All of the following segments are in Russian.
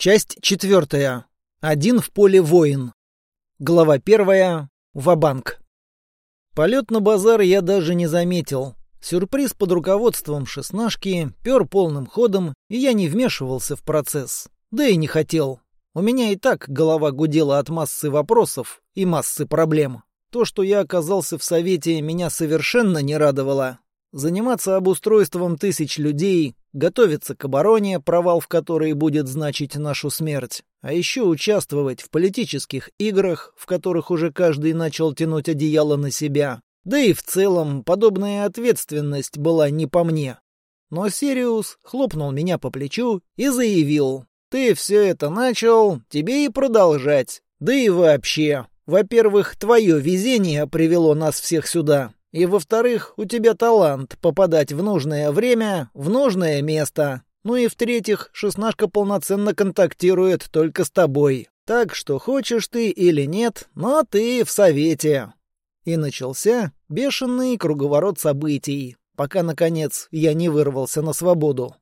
Часть четвертая. Один в поле воин. Глава первая. Вабанк. Полет на базар я даже не заметил. Сюрприз под руководством шестнашки пер полным ходом, и я не вмешивался в процесс. Да и не хотел. У меня и так голова гудела от массы вопросов и массы проблем. То, что я оказался в совете, меня совершенно не радовало. Заниматься обустройством тысяч людей, готовиться к обороне, провал в которой будет значить нашу смерть, а еще участвовать в политических играх, в которых уже каждый начал тянуть одеяло на себя. Да и в целом подобная ответственность была не по мне. Но Сириус хлопнул меня по плечу и заявил, «Ты все это начал, тебе и продолжать. Да и вообще, во-первых, твое везение привело нас всех сюда, и, во-вторых, у тебя талант попадать в нужное время, в нужное место. Ну и, в-третьих, шестнашка полноценно контактирует только с тобой. Так что хочешь ты или нет, но ты в совете. И начался бешеный круговорот событий, пока, наконец, я не вырвался на свободу.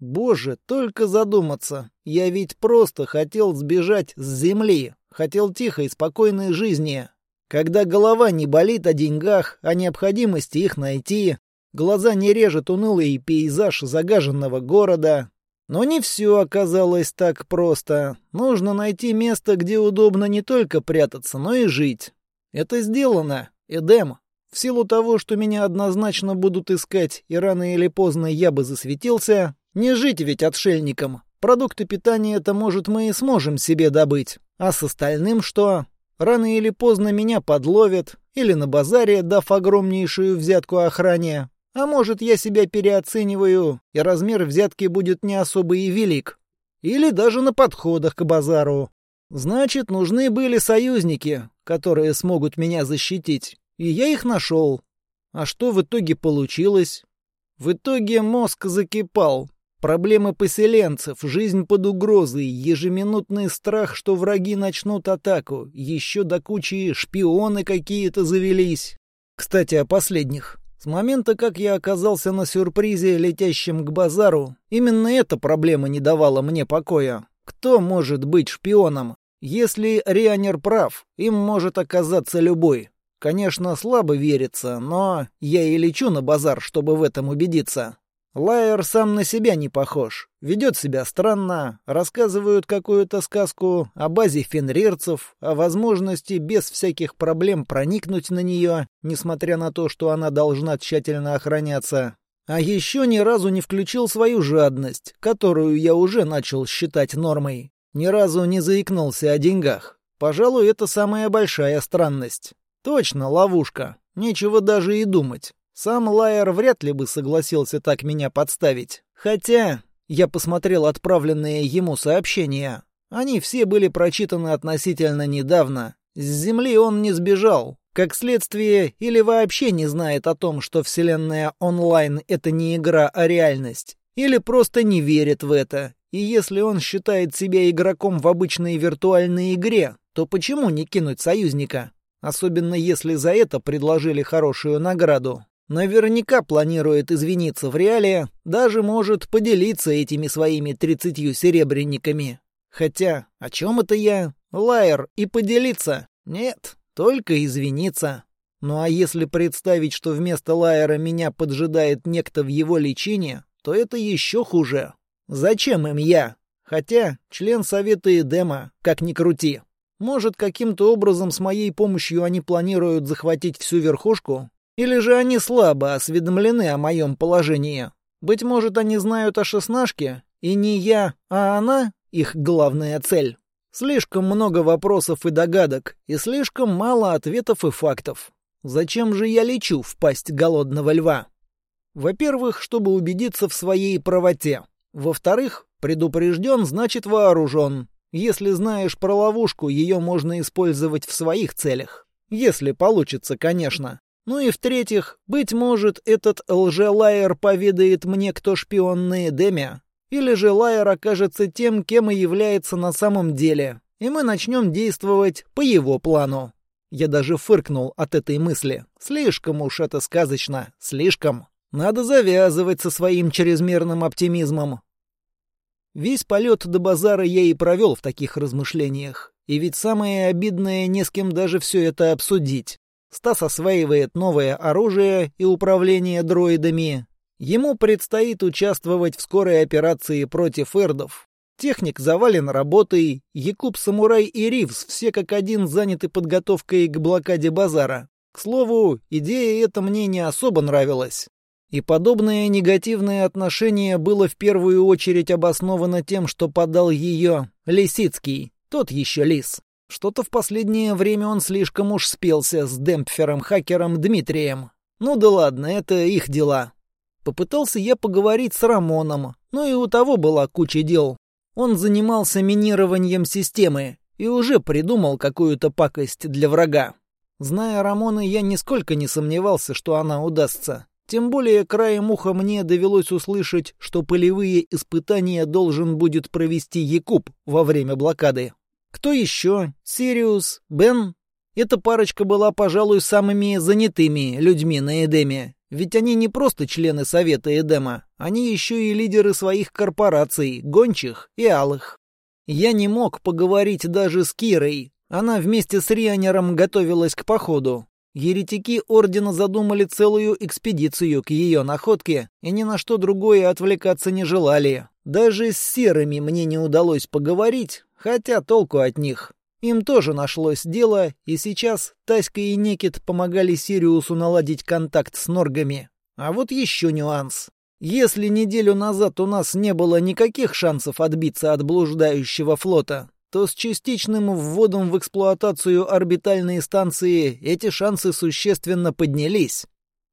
Боже, только задуматься. Я ведь просто хотел сбежать с земли, хотел тихой, спокойной жизни, когда голова не болит о деньгах, о необходимости их найти, глаза не режет унылый пейзаж загаженного города. Но не все оказалось так просто. Нужно найти место, где удобно не только прятаться, но и жить. Это сделано. Эдем. В силу того, что меня однозначно будут искать, и рано или поздно я бы засветился, не жить ведь отшельником. Продукты питания это, может, мы и сможем себе добыть. А с остальным что? Рано или поздно меня подловят, или на базаре, дав огромнейшую взятку охране. А может, я себя переоцениваю, и размер взятки будет не особо и велик. Или даже на подходах к базару. Значит, нужны были союзники, которые смогут меня защитить. И я их нашел. А что в итоге получилось? В итоге мозг закипал, Проблемы поселенцев, жизнь под угрозой, ежеминутный страх, что враги начнут атаку, еще до кучи шпионы какие-то завелись. Кстати, о последних. С момента, как я оказался на сюрпризе, летящем к базару, именно эта проблема не давала мне покоя. Кто может быть шпионом? Если Рианер прав, им может оказаться любой. Конечно, слабо верится, но я и лечу на базар, чтобы в этом убедиться. Лайер сам на себя не похож. Ведет себя странно, рассказывают какую-то сказку о базе фенрирцев, о возможности без всяких проблем проникнуть на нее, несмотря на то, что она должна тщательно охраняться. А еще ни разу не включил свою жадность, которую я уже начал считать нормой. Ни разу не заикнулся о деньгах. Пожалуй, это самая большая странность. Точно ловушка. Нечего даже и думать. Сам Лайер вряд ли бы согласился так меня подставить. Хотя я посмотрел отправленные ему сообщения. Они все были прочитаны относительно недавно. С Земли он не сбежал. Как следствие, или вообще не знает о том, что Вселенная онлайн — это не игра, а реальность. Или просто не верит в это. И если он считает себя игроком в обычной виртуальной игре, то почему не кинуть союзника? Особенно если за это предложили хорошую награду. Наверняка планирует извиниться в реале, даже может поделиться этими своими тридцатью серебряниками. Хотя, о чем это я? Лайер и поделиться? Нет, только извиниться. Ну а если представить, что вместо Лайера меня поджидает некто в его лечении, то это еще хуже. Зачем им я? Хотя, член Совета Эдема, как ни крути. Может, каким-то образом с моей помощью они планируют захватить всю верхушку? Или же они слабо осведомлены о моем положении? Быть может, они знают о шестнашке, и не я, а она — их главная цель. Слишком много вопросов и догадок, и слишком мало ответов и фактов. Зачем же я лечу в пасть голодного льва? Во-первых, чтобы убедиться в своей правоте. Во-вторых, предупрежден значит вооружен. Если знаешь про ловушку, ее можно использовать в своих целях. Если получится, конечно. Ну и в-третьих, быть может, этот лжелайер поведает мне, кто шпион на Эдеме, или же лайер окажется тем, кем и является на самом деле, и мы начнем действовать по его плану. Я даже фыркнул от этой мысли. Слишком уж это сказочно, слишком. Надо завязывать со своим чрезмерным оптимизмом. Весь полет до базара я и провел в таких размышлениях. И ведь самое обидное не с кем даже все это обсудить. Стас осваивает новое оружие и управление дроидами. Ему предстоит участвовать в скорой операции против эрдов. Техник завален работой, Якуб Самурай и Ривз все как один заняты подготовкой к блокаде базара. К слову, идея эта мне не особо нравилась. И подобное негативное отношение было в первую очередь обосновано тем, что подал ее Лисицкий, тот еще лис. Что-то в последнее время он слишком уж спелся с демпфером-хакером Дмитрием. Ну да ладно, это их дела. Попытался я поговорить с Рамоном, но и у того была куча дел. Он занимался минированием системы и уже придумал какую-то пакость для врага. Зная Рамона, я нисколько не сомневался, что она удастся. Тем более краем уха мне довелось услышать, что полевые испытания должен будет провести Якуб во время блокады. Кто еще? Сириус? Бен? Эта парочка была, пожалуй, самыми занятыми людьми на Эдеме. Ведь они не просто члены Совета Эдема, они еще и лидеры своих корпораций, гончих и алых. Я не мог поговорить даже с Кирой. Она вместе с Рианером готовилась к походу. Еретики Ордена задумали целую экспедицию к ее находке и ни на что другое отвлекаться не желали. Даже с серыми мне не удалось поговорить, хотя толку от них. Им тоже нашлось дело, и сейчас Таська и Некит помогали Сириусу наладить контакт с Норгами. А вот еще нюанс. Если неделю назад у нас не было никаких шансов отбиться от блуждающего флота, то с частичным вводом в эксплуатацию орбитальной станции эти шансы существенно поднялись.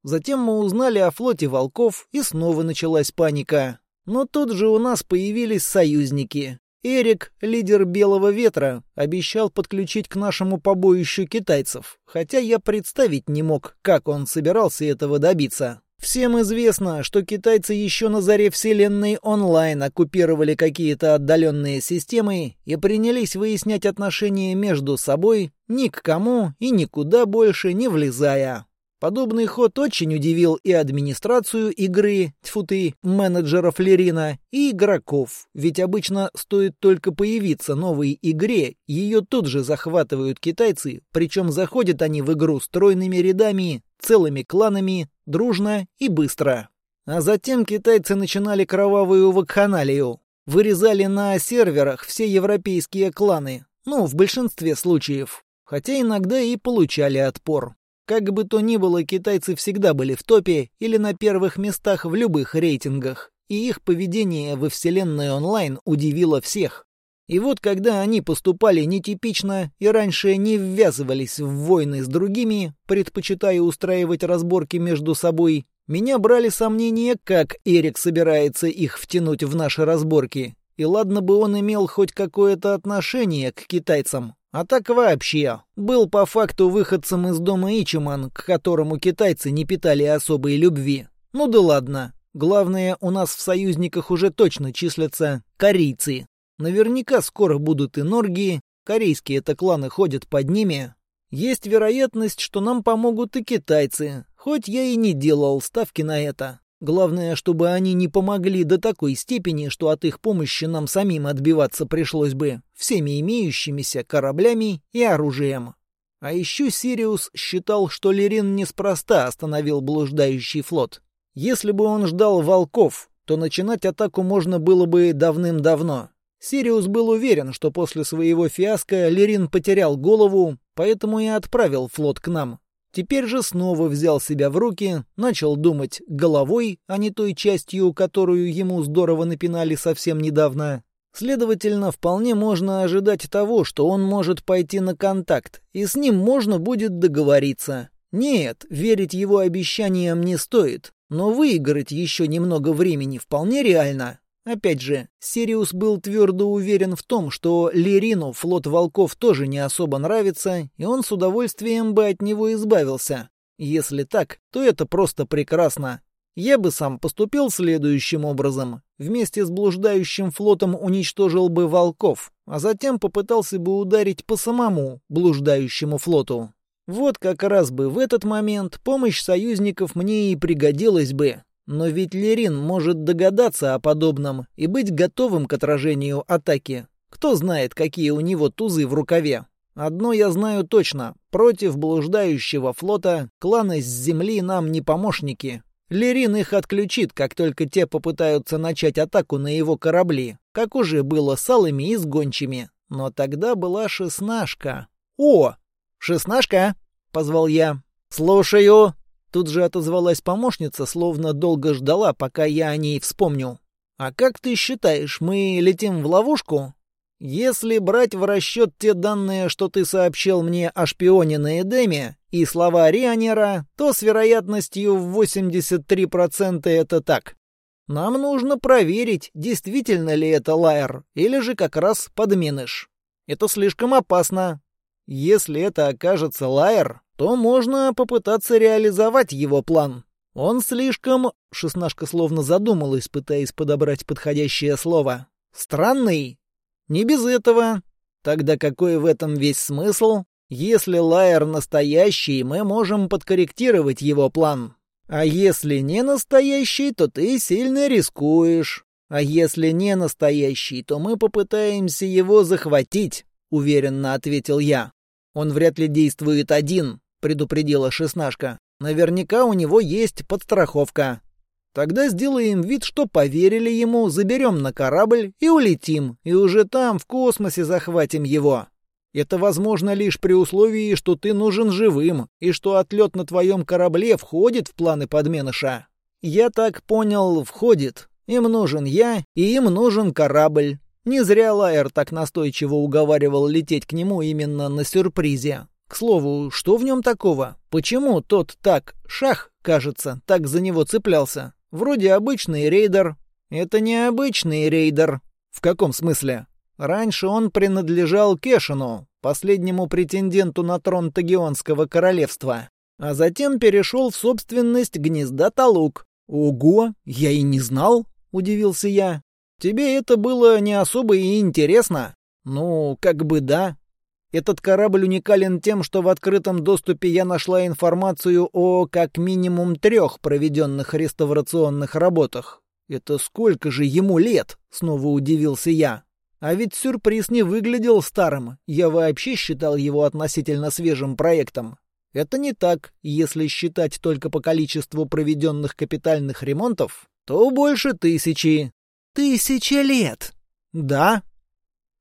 Затем мы узнали о флоте волков, и снова началась паника. Но тут же у нас появились союзники. Эрик, лидер Белого Ветра, обещал подключить к нашему побоищу китайцев, хотя я представить не мог, как он собирался этого добиться. Всем известно, что китайцы еще на заре Вселенной онлайн оккупировали какие-то отдаленные системы и принялись выяснять отношения между собой, ни к кому и никуда больше не влезая. Подобный ход очень удивил и администрацию игры, тьфу ты, менеджеров Лерина, и игроков, ведь обычно стоит только появиться новой игре, ее тут же захватывают китайцы, причем заходят они в игру стройными рядами, целыми кланами, дружно и быстро. А затем китайцы начинали кровавую вакханалию, вырезали на серверах все европейские кланы, ну, в большинстве случаев, хотя иногда и получали отпор. Как бы то ни было, китайцы всегда были в топе или на первых местах в любых рейтингах, и их поведение во вселенной онлайн удивило всех. И вот когда они поступали нетипично и раньше не ввязывались в войны с другими, предпочитая устраивать разборки между собой, меня брали сомнения, как Эрик собирается их втянуть в наши разборки. И ладно бы он имел хоть какое-то отношение к китайцам, а так вообще, был по факту выходцем из дома Ичиман, к которому китайцы не питали особой любви. Ну да ладно. Главное, у нас в союзниках уже точно числятся корейцы. Наверняка скоро будут и норги, корейские-то кланы ходят под ними. Есть вероятность, что нам помогут и китайцы, хоть я и не делал ставки на это. Главное, чтобы они не помогли до такой степени, что от их помощи нам самим отбиваться пришлось бы всеми имеющимися кораблями и оружием. А еще Сириус считал, что Лерин неспроста остановил блуждающий флот. Если бы он ждал волков, то начинать атаку можно было бы давным-давно. Сириус был уверен, что после своего фиаско Лерин потерял голову, поэтому и отправил флот к нам. Теперь же снова взял себя в руки, начал думать головой, а не той частью, которую ему здорово напинали совсем недавно. Следовательно, вполне можно ожидать того, что он может пойти на контакт, и с ним можно будет договориться. Нет, верить его обещаниям не стоит, но выиграть еще немного времени вполне реально. Опять же, Сириус был твердо уверен в том, что Лерину флот волков тоже не особо нравится, и он с удовольствием бы от него избавился. Если так, то это просто прекрасно. Я бы сам поступил следующим образом. Вместе с блуждающим флотом уничтожил бы волков, а затем попытался бы ударить по самому блуждающему флоту. Вот как раз бы в этот момент помощь союзников мне и пригодилась бы. Но ведь Лерин может догадаться о подобном и быть готовым к отражению атаки. Кто знает, какие у него тузы в рукаве. Одно я знаю точно. Против блуждающего флота кланы с земли нам не помощники. Лерин их отключит, как только те попытаются начать атаку на его корабли, как уже было с алыми и с гончими. Но тогда была шестнашка. «О! Шестнашка!» — позвал я. «Слушаю!» Тут же отозвалась помощница, словно долго ждала, пока я о ней вспомню. «А как ты считаешь, мы летим в ловушку?» Если брать в расчет те данные, что ты сообщил мне о шпионе на Эдеме, и слова Рианера, то с вероятностью в 83% это так. Нам нужно проверить, действительно ли это Лайер, или же как раз подменыш. Это слишком опасно. Если это окажется Лайер, то можно попытаться реализовать его план. Он слишком... Шестнашка словно задумалась, пытаясь подобрать подходящее слово. Странный не без этого. Тогда какой в этом весь смысл? Если Лайер настоящий, мы можем подкорректировать его план. А если не настоящий, то ты сильно рискуешь. А если не настоящий, то мы попытаемся его захватить, уверенно ответил я. Он вряд ли действует один, предупредила шестнашка. Наверняка у него есть подстраховка. Тогда сделаем вид, что поверили ему, заберем на корабль и улетим, и уже там, в космосе, захватим его. Это возможно лишь при условии, что ты нужен живым, и что отлет на твоем корабле входит в планы подменыша. Я так понял, входит. Им нужен я, и им нужен корабль. Не зря Лайер так настойчиво уговаривал лететь к нему именно на сюрпризе. К слову, что в нем такого? Почему тот так, шах, кажется, так за него цеплялся? Вроде обычный рейдер. Это не обычный рейдер. В каком смысле? Раньше он принадлежал Кешину, последнему претенденту на трон Тагионского королевства. А затем перешел в собственность гнезда Талук. «Ого, я и не знал», — удивился я. «Тебе это было не особо и интересно?» «Ну, как бы да. Этот корабль уникален тем, что в открытом доступе я нашла информацию о как минимум трех проведенных реставрационных работах. Это сколько же ему лет? Снова удивился я. А ведь сюрприз не выглядел старым. Я вообще считал его относительно свежим проектом. Это не так. Если считать только по количеству проведенных капитальных ремонтов, то больше тысячи. Тысячи лет! Да,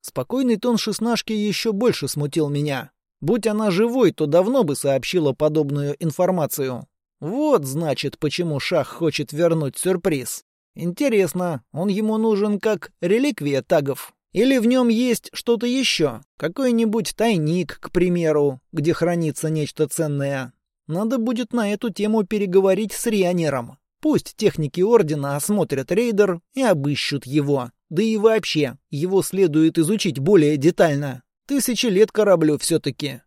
Спокойный тон шестнашки еще больше смутил меня. Будь она живой, то давно бы сообщила подобную информацию. Вот, значит, почему Шах хочет вернуть сюрприз. Интересно, он ему нужен как реликвия тагов? Или в нем есть что-то еще? Какой-нибудь тайник, к примеру, где хранится нечто ценное? Надо будет на эту тему переговорить с Рионером. Пусть техники Ордена осмотрят рейдер и обыщут его. Да и вообще, его следует изучить более детально. Тысячи лет кораблю все-таки.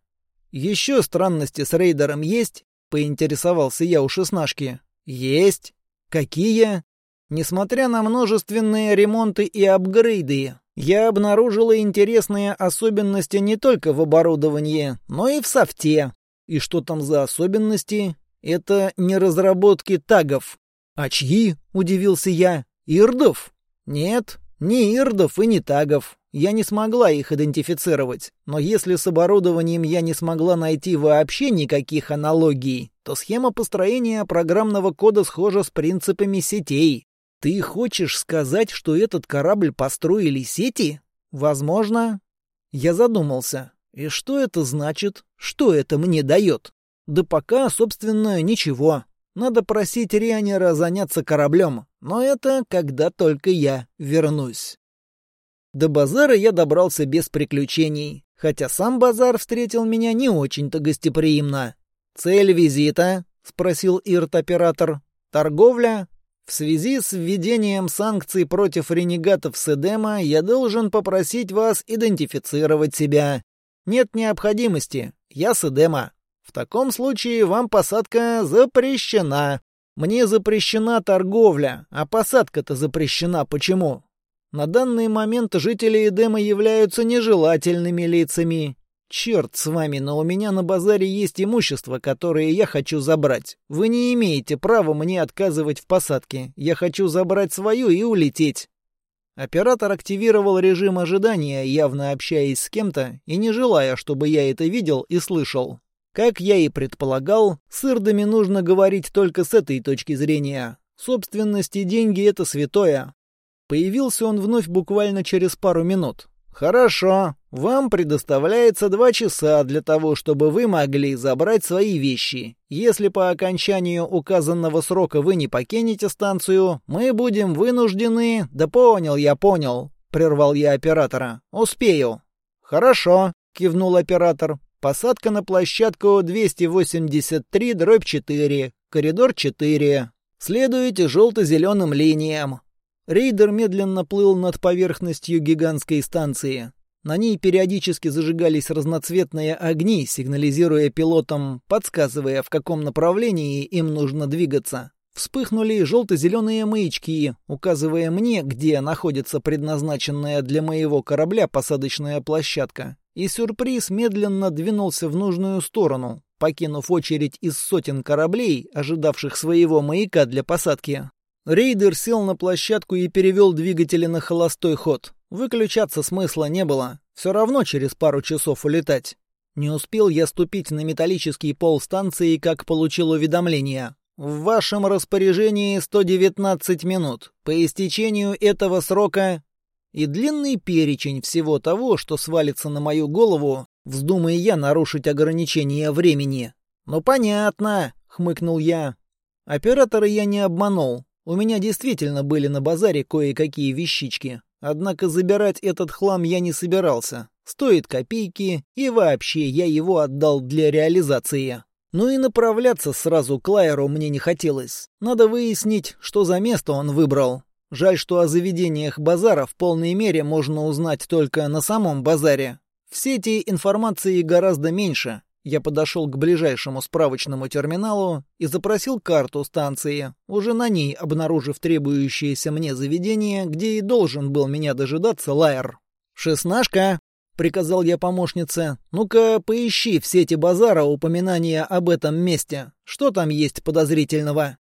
Еще странности с рейдером есть? Поинтересовался я у шестнашки. Есть. Какие? Несмотря на множественные ремонты и апгрейды, я обнаружила интересные особенности не только в оборудовании, но и в софте. И что там за особенности? Это не разработки тагов. А чьи? Удивился я. Ирдов? Нет, ни ирдов и ни тагов. Я не смогла их идентифицировать. Но если с оборудованием я не смогла найти вообще никаких аналогий, то схема построения программного кода схожа с принципами сетей. Ты хочешь сказать, что этот корабль построили сети? Возможно. Я задумался. И что это значит? Что это мне дает? Да пока, собственно, ничего. Надо просить Рианера заняться кораблем, но это когда только я вернусь. До базара я добрался без приключений, хотя сам базар встретил меня не очень-то гостеприимно. «Цель визита?» — спросил Ирт-оператор. «Торговля?» В связи с введением санкций против ренегатов Седема я должен попросить вас идентифицировать себя. Нет необходимости. Я Седема. В таком случае вам посадка запрещена. Мне запрещена торговля, а посадка-то запрещена почему? На данный момент жители Эдема являются нежелательными лицами. «Черт с вами, но у меня на базаре есть имущество, которое я хочу забрать. Вы не имеете права мне отказывать в посадке. Я хочу забрать свою и улететь». Оператор активировал режим ожидания, явно общаясь с кем-то и не желая, чтобы я это видел и слышал. Как я и предполагал, с ирдами нужно говорить только с этой точки зрения. Собственность и деньги — это святое. Появился он вновь буквально через пару минут. «Хорошо. Вам предоставляется два часа для того, чтобы вы могли забрать свои вещи. Если по окончанию указанного срока вы не покинете станцию, мы будем вынуждены...» «Да понял я, понял», — прервал я оператора. «Успею». «Хорошо», — кивнул оператор. «Посадка на площадку 283-4, коридор 4. Следуйте желто-зеленым линиям. Рейдер медленно плыл над поверхностью гигантской станции. На ней периодически зажигались разноцветные огни, сигнализируя пилотам, подсказывая, в каком направлении им нужно двигаться. Вспыхнули желто-зеленые маячки, указывая мне, где находится предназначенная для моего корабля посадочная площадка. И сюрприз медленно двинулся в нужную сторону, покинув очередь из сотен кораблей, ожидавших своего маяка для посадки. Рейдер сел на площадку и перевел двигатели на холостой ход. Выключаться смысла не было. Все равно через пару часов улетать. Не успел я ступить на металлический пол станции, как получил уведомление. В вашем распоряжении 119 минут. По истечению этого срока... И длинный перечень всего того, что свалится на мою голову, вздумая я нарушить ограничение времени. «Ну, понятно», — хмыкнул я. Оператора я не обманул. У меня действительно были на базаре кое-какие вещички. Однако забирать этот хлам я не собирался. Стоит копейки, и вообще я его отдал для реализации. Ну и направляться сразу к Лайеру мне не хотелось. Надо выяснить, что за место он выбрал. Жаль, что о заведениях базара в полной мере можно узнать только на самом базаре. В сети информации гораздо меньше, я подошел к ближайшему справочному терминалу и запросил карту станции, уже на ней обнаружив требующееся мне заведение, где и должен был меня дожидаться Лайер. «Шестнашка!» — приказал я помощнице. «Ну-ка, поищи в сети базара упоминания об этом месте. Что там есть подозрительного?»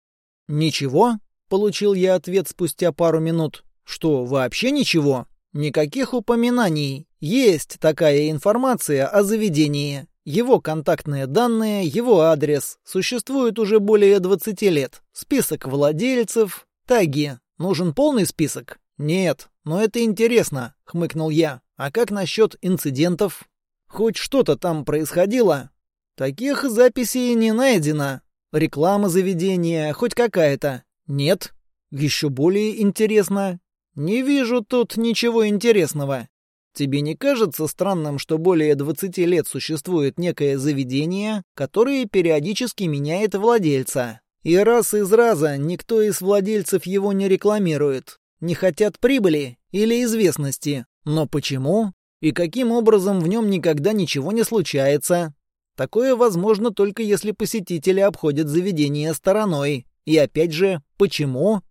«Ничего?» — получил я ответ спустя пару минут. «Что, вообще ничего?» «Никаких упоминаний. Есть такая информация о заведении. Его контактные данные, его адрес. Существует уже более 20 лет. Список владельцев, таги. Нужен полный список? Нет, но это интересно, хмыкнул я. А как насчет инцидентов? Хоть что-то там происходило? Таких записей не найдено. Реклама заведения, хоть какая-то? Нет. Еще более интересно. Не вижу тут ничего интересного. Тебе не кажется странным, что более 20 лет существует некое заведение, которое периодически меняет владельца? И раз из раза никто из владельцев его не рекламирует. Не хотят прибыли или известности. Но почему? И каким образом в нем никогда ничего не случается? Такое возможно только если посетители обходят заведение стороной. И опять же, почему?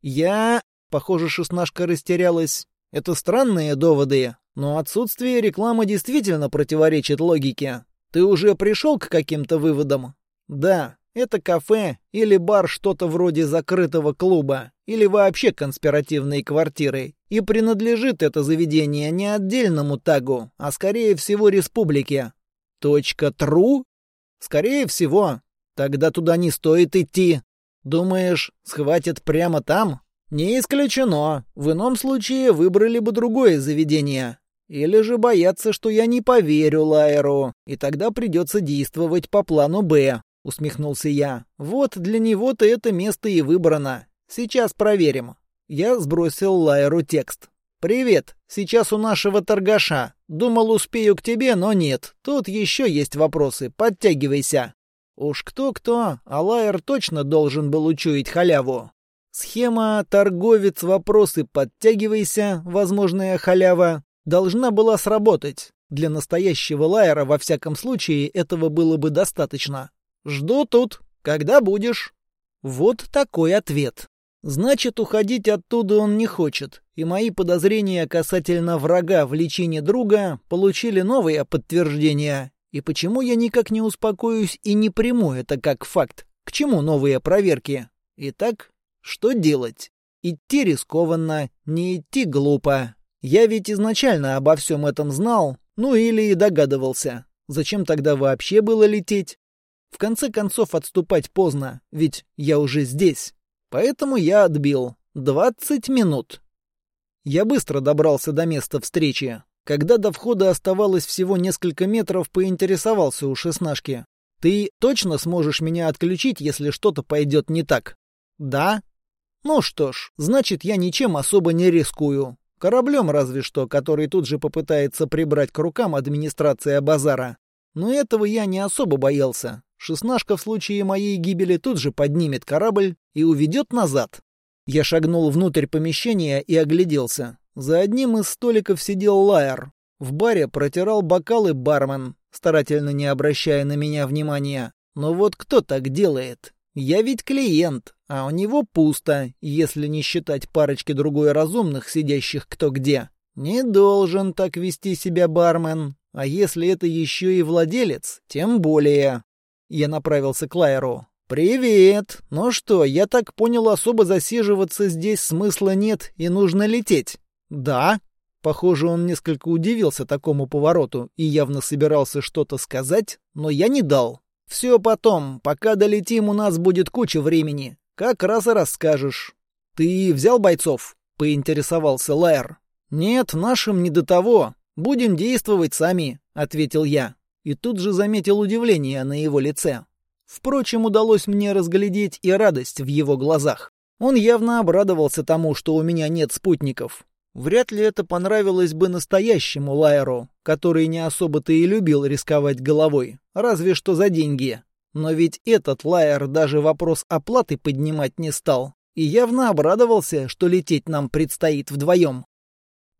Я... Похоже, шестнашка растерялась. Это странные доводы, но отсутствие рекламы действительно противоречит логике. Ты уже пришел к каким-то выводам? Да, это кафе или бар что-то вроде закрытого клуба, или вообще конспиративной квартиры. И принадлежит это заведение не отдельному тагу, а скорее всего республике. Точка тру? Скорее всего. Тогда туда не стоит идти. Думаешь, схватят прямо там? Не исключено. В ином случае выбрали бы другое заведение. Или же боятся, что я не поверю Лайеру, и тогда придется действовать по плану «Б», — усмехнулся я. Вот для него-то это место и выбрано. Сейчас проверим. Я сбросил Лайеру текст. «Привет. Сейчас у нашего торгаша. Думал, успею к тебе, но нет. Тут еще есть вопросы. Подтягивайся». Уж кто-кто, а Лайер точно должен был учуять халяву. Схема «торговец, вопросы, подтягивайся», возможная халява, должна была сработать. Для настоящего лайера, во всяком случае, этого было бы достаточно. «Жду тут. Когда будешь?» Вот такой ответ. Значит, уходить оттуда он не хочет, и мои подозрения касательно врага в лечении друга получили новое подтверждение. И почему я никак не успокоюсь и не приму это как факт? К чему новые проверки? Итак, что делать? Идти рискованно, не идти глупо. Я ведь изначально обо всем этом знал, ну или и догадывался. Зачем тогда вообще было лететь? В конце концов, отступать поздно, ведь я уже здесь. Поэтому я отбил. Двадцать минут. Я быстро добрался до места встречи. Когда до входа оставалось всего несколько метров, поинтересовался у шестнашки. «Ты точно сможешь меня отключить, если что-то пойдет не так?» «Да». «Ну что ж, значит, я ничем особо не рискую. Кораблем разве что, который тут же попытается прибрать к рукам администрация базара. Но этого я не особо боялся. Шестнашка в случае моей гибели тут же поднимет корабль и уведет назад. Я шагнул внутрь помещения и огляделся. За одним из столиков сидел Лайер. В баре протирал бокалы бармен, старательно не обращая на меня внимания. Но вот кто так делает? Я ведь клиент, а у него пусто, если не считать парочки другой разумных, сидящих кто где. Не должен так вести себя бармен. А если это еще и владелец, тем более. Я направился к Лайеру. «Привет! Ну что, я так понял, особо засиживаться здесь смысла нет и нужно лететь?» «Да». Похоже, он несколько удивился такому повороту и явно собирался что-то сказать, но я не дал. «Все потом, пока долетим, у нас будет куча времени. Как раз и расскажешь». «Ты взял бойцов?» — поинтересовался Лайер. «Нет, нашим не до того. Будем действовать сами», — ответил я и тут же заметил удивление на его лице. Впрочем, удалось мне разглядеть и радость в его глазах. Он явно обрадовался тому, что у меня нет спутников. Вряд ли это понравилось бы настоящему Лайеру, который не особо-то и любил рисковать головой, разве что за деньги. Но ведь этот Лайер даже вопрос оплаты поднимать не стал и явно обрадовался, что лететь нам предстоит вдвоем.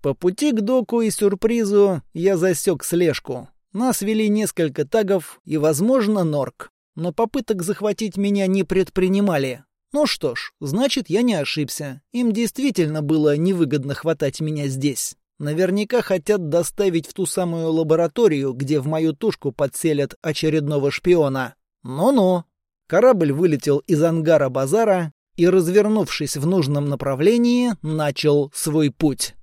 По пути к доку и сюрпризу я засек слежку. Нас вели несколько тагов и, возможно, норк. Но попыток захватить меня не предпринимали. Ну что ж, значит, я не ошибся. Им действительно было невыгодно хватать меня здесь. Наверняка хотят доставить в ту самую лабораторию, где в мою тушку подселят очередного шпиона. Ну-ну. Корабль вылетел из ангара базара и, развернувшись в нужном направлении, начал свой путь.